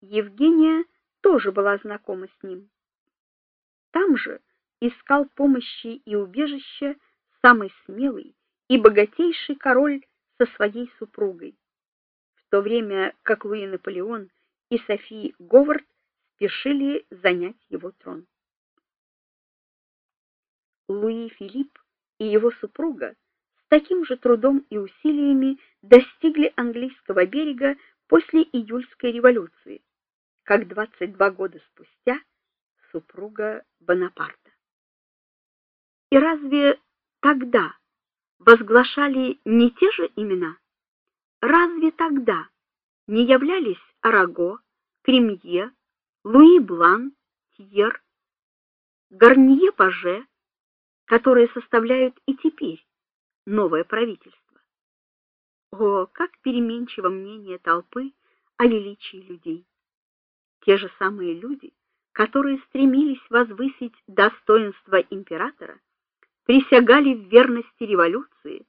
Евгения тоже была знакома с ним. Там же искал помощи и убежища самый смелый и богатейший король со своей супругой, в то время как Луи Наполеон и София Говард спешили занять его трон. Луи Филипп и его супруга с таким же трудом и усилиями достигли английского берега после июльской революции, как 22 года спустя супруга Бонапарта. И разве тогда возглашали не те же имена? Разве тогда не являлись Араго, Кремье, Луи Блан, Тьер, Гарнье-Паже, которые составляют и теперь новое правительство? О, как переменчиво мнение толпы о величии людей. Те же самые люди, которые стремились возвысить достоинство императора, присягали в верности революции,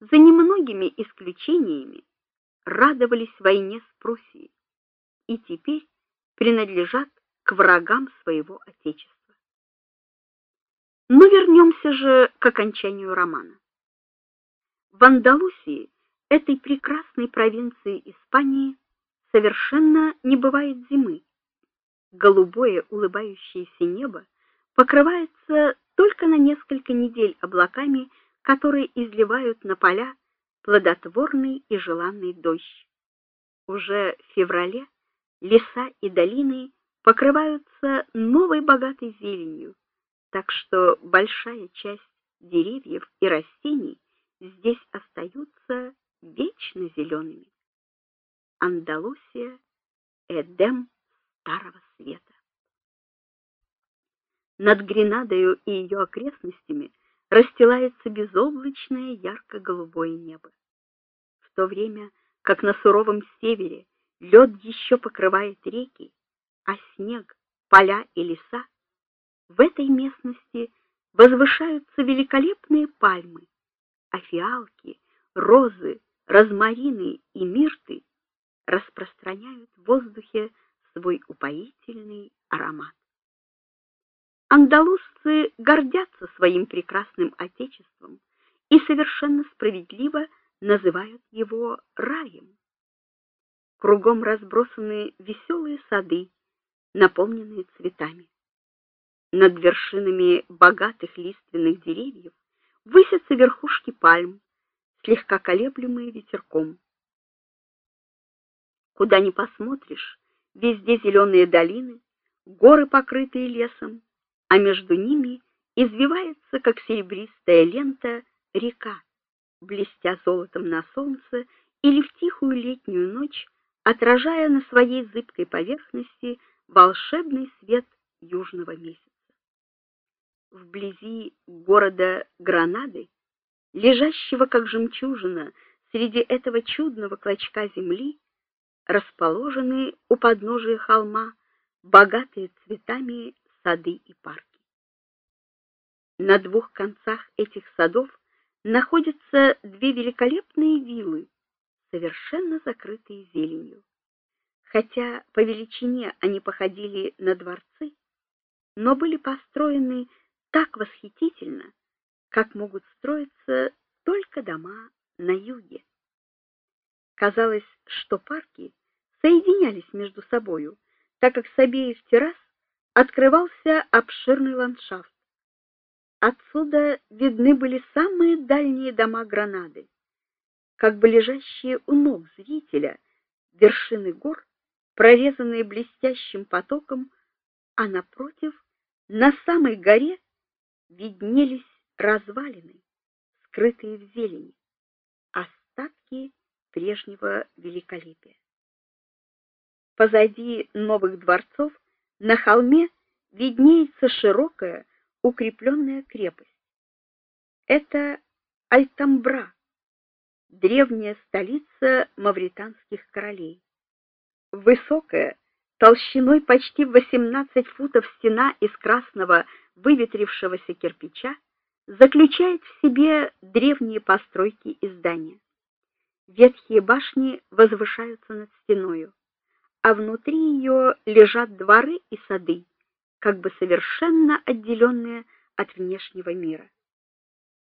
за немногими исключениями радовались войне с Пруссией и теперь принадлежат к врагам своего отечества. Но вернемся же к окончанию романа. В Андалусии, этой прекрасной провинции Испании, совершенно не бывает зимы. Голубое улыбающееся небо покрывается только на несколько недель облаками, которые изливают на поля плодотворный и желанный дождь. Уже в феврале леса и долины покрываются новой богатой зеленью, так что большая часть деревьев и растений здесь остаются вечно зелеными. Андалусия Эдем Старого Света. Над Гренадою и ее окрестностями расстилается безоблачное ярко-голубое небо. В то время, как на суровом севере лед еще покрывает реки, а снег поля и леса, в этой местности возвышаются великолепные пальмы, а фиалки, розы, розмарины и мирты распространяют в воздухе свой упоительный аромат. Андалузцы гордятся своим прекрасным отечеством и совершенно справедливо называют его раем. Кругом разбросаны веселые сады, наполненные цветами. Над вершинами богатых лиственных деревьев высятся верхушки пальм, слегка колеблемые ветерком. Куда ни посмотришь, везде зеленые долины, горы, покрытые лесом, а между ними извивается, как серебристая лента, река, блестя золотом на солнце или в тихую летнюю ночь отражая на своей зыбкой поверхности волшебный свет южного месяца. Вблизи города Гранады, лежащего как жемчужина среди этого чудного клочка земли, расположены у подножия холма богатые цветами сады и парки. На двух концах этих садов находятся две великолепные виллы, совершенно закрытые зеленью. Хотя по величине они походили на дворцы, но были построены так восхитительно, как могут строиться только дома на юге. Казалось, что парки соединялись между собою, так как с обеих террас открывался обширный ландшафт. Отсюда видны были самые дальние дома Гранады, как бы лежащие у ног зрителя вершины гор, прорезанные блестящим потоком, а напротив, на самой горе виднелись развалины, скрытые в зелени, остатки прежнего великолепия. Позади новых дворцов на холме виднеется широкая укрепленная крепость. Это Альтамбра, древняя столица мавританских королей. Высокая, толщиной почти в 18 футов стена из красного выветрившегося кирпича заключает в себе древние постройки и здания. Ветхие башни возвышаются над стеною а внутри ее лежат дворы и сады, как бы совершенно отделенные от внешнего мира.